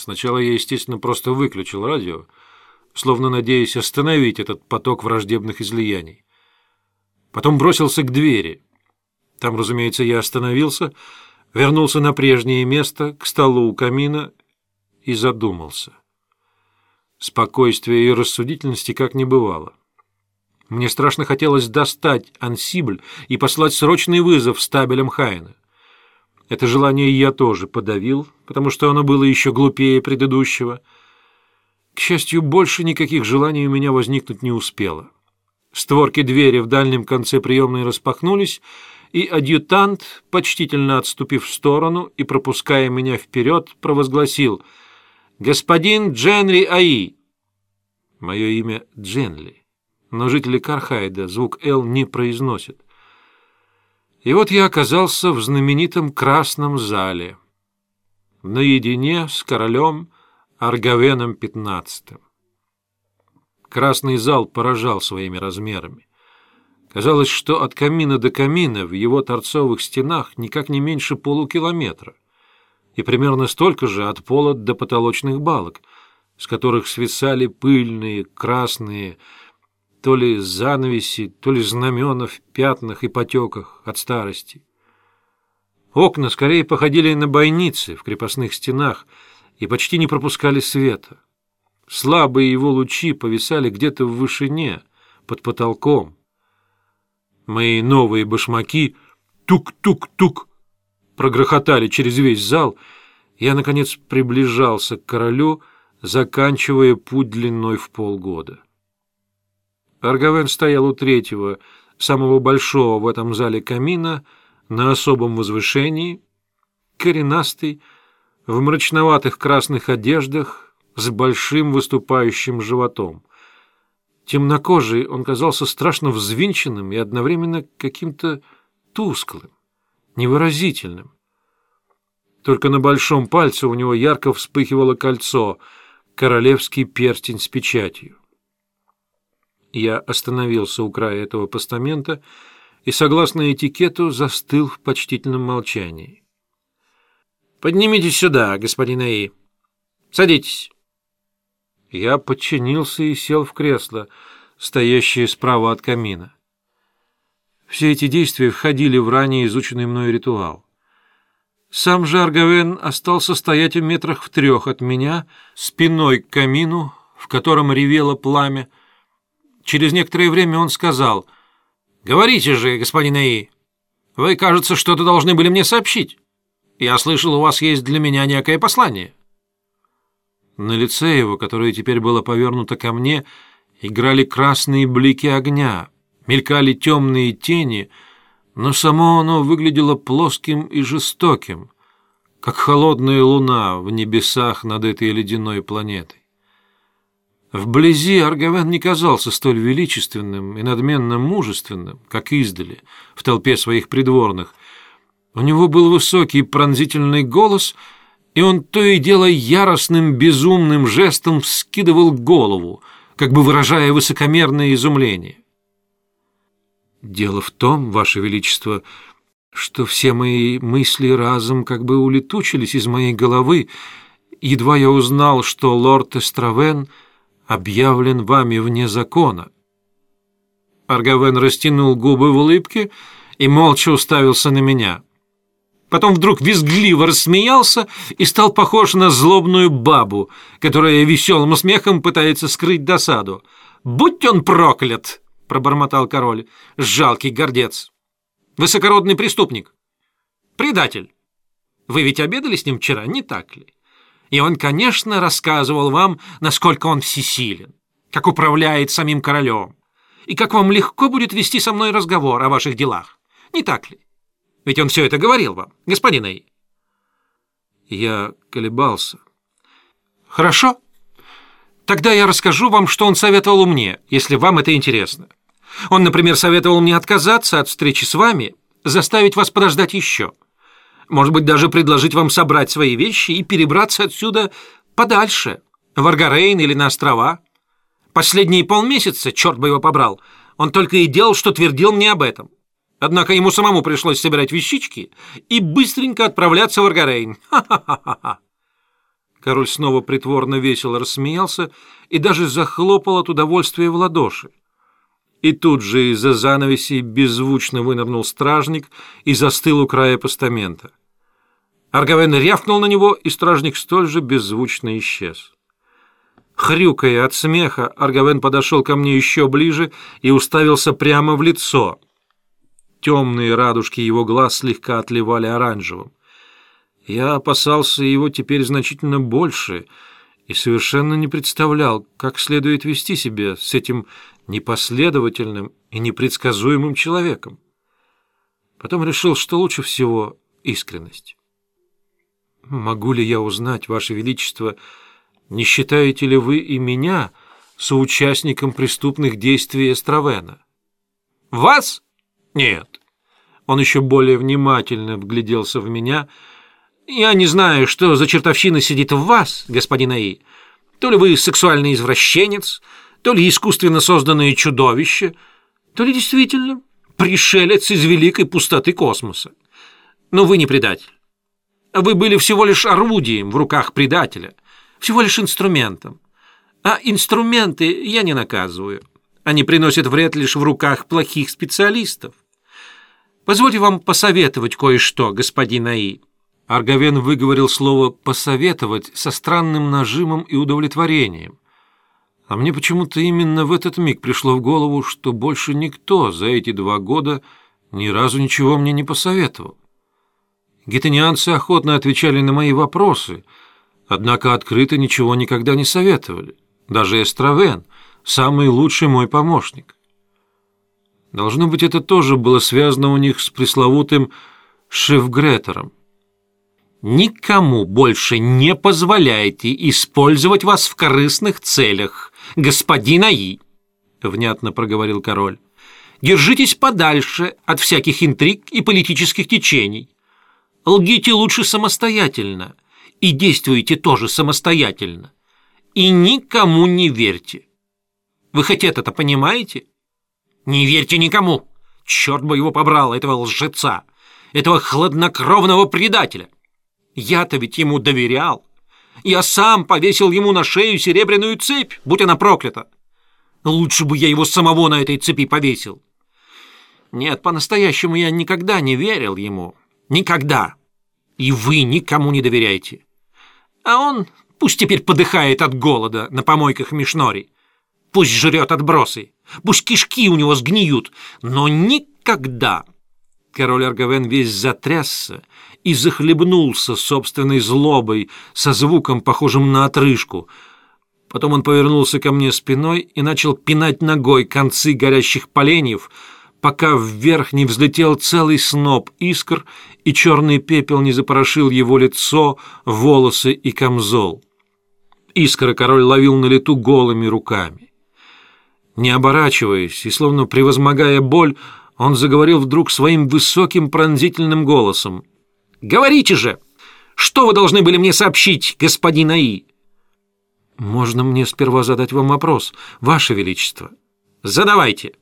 Сначала я, естественно, просто выключил радио, словно надеясь остановить этот поток враждебных излияний. Потом бросился к двери. Там, разумеется, я остановился, вернулся на прежнее место, к столу у камина и задумался. Спокойствия и рассудительности как не бывало. Мне страшно хотелось достать ансибль и послать срочный вызов стабелям Хайна. Это желание я тоже подавил, потому что оно было еще глупее предыдущего. К счастью, больше никаких желаний у меня возникнуть не успело. Створки двери в дальнем конце приемной распахнулись, и адъютант, почтительно отступив в сторону и пропуская меня вперед, провозгласил «Господин Дженри Аи». Мое имя Дженли, но жители Кархайда звук «Л» не произносят. И вот я оказался в знаменитом красном зале, наедине с королем Аргавеном XV. Красный зал поражал своими размерами. Казалось, что от камина до камина в его торцовых стенах никак не меньше полукилометра, и примерно столько же от пола до потолочных балок, с которых свисали пыльные, красные, то ли занавеси, то ли знамена в пятнах и потеках от старости. Окна скорее походили на бойницы в крепостных стенах и почти не пропускали света. Слабые его лучи повисали где-то в вышине, под потолком. Мои новые башмаки тук-тук-тук прогрохотали через весь зал. Я, наконец, приближался к королю, заканчивая путь длиной в полгода. Аргавен стоял у третьего, самого большого в этом зале камина, на особом возвышении, коренастый, в мрачноватых красных одеждах, с большим выступающим животом. Темнокожий он казался страшно взвинченным и одновременно каким-то тусклым, невыразительным. Только на большом пальце у него ярко вспыхивало кольцо, королевский перстень с печатью. Я остановился у края этого постамента и, согласно этикету, застыл в почтительном молчании. «Поднимитесь сюда, господин Аи. Садитесь». Я подчинился и сел в кресло, стоящее справа от камина. Все эти действия входили в ранее изученный мной ритуал. Сам же Аргавен остался стоять в метрах в трех от меня, спиной к камину, в котором ревело пламя. Через некоторое время он сказал, «Говорите же, господин Аи, вы, кажется, что-то должны были мне сообщить. Я слышал, у вас есть для меня некое послание». На лице его, которое теперь было повернуто ко мне, играли красные блики огня, мелькали темные тени, но само оно выглядело плоским и жестоким, как холодная луна в небесах над этой ледяной планетой. Вблизи Аргавен не казался столь величественным и надменно мужественным, как издали, в толпе своих придворных. У него был высокий пронзительный голос — и он то и дело яростным безумным жестом вскидывал голову, как бы выражая высокомерное изумление. «Дело в том, Ваше Величество, что все мои мысли разом как бы улетучились из моей головы, едва я узнал, что лорд Эстравен объявлен вами вне закона». Аргавен растянул губы в улыбке и молча уставился на меня – Потом вдруг визгливо рассмеялся и стал похож на злобную бабу, которая веселым смехом пытается скрыть досаду. «Будь он проклят!» — пробормотал король. «Жалкий гордец! Высокородный преступник! Предатель! Вы ведь обедали с ним вчера, не так ли? И он, конечно, рассказывал вам, насколько он всесилен, как управляет самим королем, и как вам легко будет вести со мной разговор о ваших делах, не так ли? Ведь он все это говорил вам, господин Эй. Я колебался. Хорошо. Тогда я расскажу вам, что он советовал мне, если вам это интересно. Он, например, советовал мне отказаться от встречи с вами, заставить вас подождать еще. Может быть, даже предложить вам собрать свои вещи и перебраться отсюда подальше, в Аргарейн или на острова. Последние полмесяца, черт бы его побрал, он только и делал, что твердил мне об этом. Однако ему самому пришлось собирать вещички и быстренько отправляться в Аргарейн. Ха-ха-ха-ха. Король снова притворно весело рассмеялся и даже захлопал от удовольствия в ладоши. И тут же из-за занавеси беззвучно вынырнул стражник и застыл у края постамента. Аргавен рявкнул на него, и стражник столь же беззвучно исчез. Хрюкая от смеха, Аргавен подошел ко мне еще ближе и уставился прямо в лицо. Темные радужки его глаз слегка отливали оранжевым. Я опасался его теперь значительно больше и совершенно не представлял, как следует вести себя с этим непоследовательным и непредсказуемым человеком. Потом решил, что лучше всего искренность. «Могу ли я узнать, Ваше Величество, не считаете ли вы и меня соучастником преступных действий Эстравена?» «Вас? Нет». Он еще более внимательно вгляделся в меня — я не знаю, что за чертовщина сидит в вас, господин Аи. То ли вы сексуальный извращенец, то ли искусственно созданное чудовище, то ли действительно пришелец из великой пустоты космоса. Но вы не предатель. Вы были всего лишь орудием в руках предателя, всего лишь инструментом. А инструменты я не наказываю. Они приносят вред лишь в руках плохих специалистов. Позвольте вам посоветовать кое-что, господин Аи. Арговен выговорил слово «посоветовать» со странным нажимом и удовлетворением. А мне почему-то именно в этот миг пришло в голову, что больше никто за эти два года ни разу ничего мне не посоветовал. Гетанианцы охотно отвечали на мои вопросы, однако открыто ничего никогда не советовали. Даже Эстравен, самый лучший мой помощник. Должно быть, это тоже было связано у них с пресловутым Шефгретером никому больше не позволяйте использовать вас в корыстных целях, господин Аи, — внятно проговорил король. Держитесь подальше от всяких интриг и политических течений. Лгите лучше самостоятельно и действуйте тоже самостоятельно. И никому не верьте. Вы хоть это-то понимаете? Не верьте никому. Черт бы его побрал, этого лжеца, этого хладнокровного предателя. Я-то ведь ему доверял. Я сам повесил ему на шею серебряную цепь, будь она проклята. Лучше бы я его самого на этой цепи повесил. Нет, по-настоящему я никогда не верил ему. Никогда. И вы никому не доверяете. А он пусть теперь подыхает от голода на помойках Мишнори. Пусть жрет отбросы. Пусть кишки у него сгниют. Но никогда Король Аргавен весь затрясся и захлебнулся собственной злобой со звуком, похожим на отрыжку. Потом он повернулся ко мне спиной и начал пинать ногой концы горящих поленьев, пока вверх не взлетел целый сноп искр и черный пепел не запорошил его лицо, волосы и камзол. Искры король ловил на лету голыми руками. Не оборачиваясь и словно превозмогая боль, он заговорил вдруг своим высоким пронзительным голосом. «Говорите же! Что вы должны были мне сообщить, господин Аи?» «Можно мне сперва задать вам вопрос, Ваше Величество?» «Задавайте!»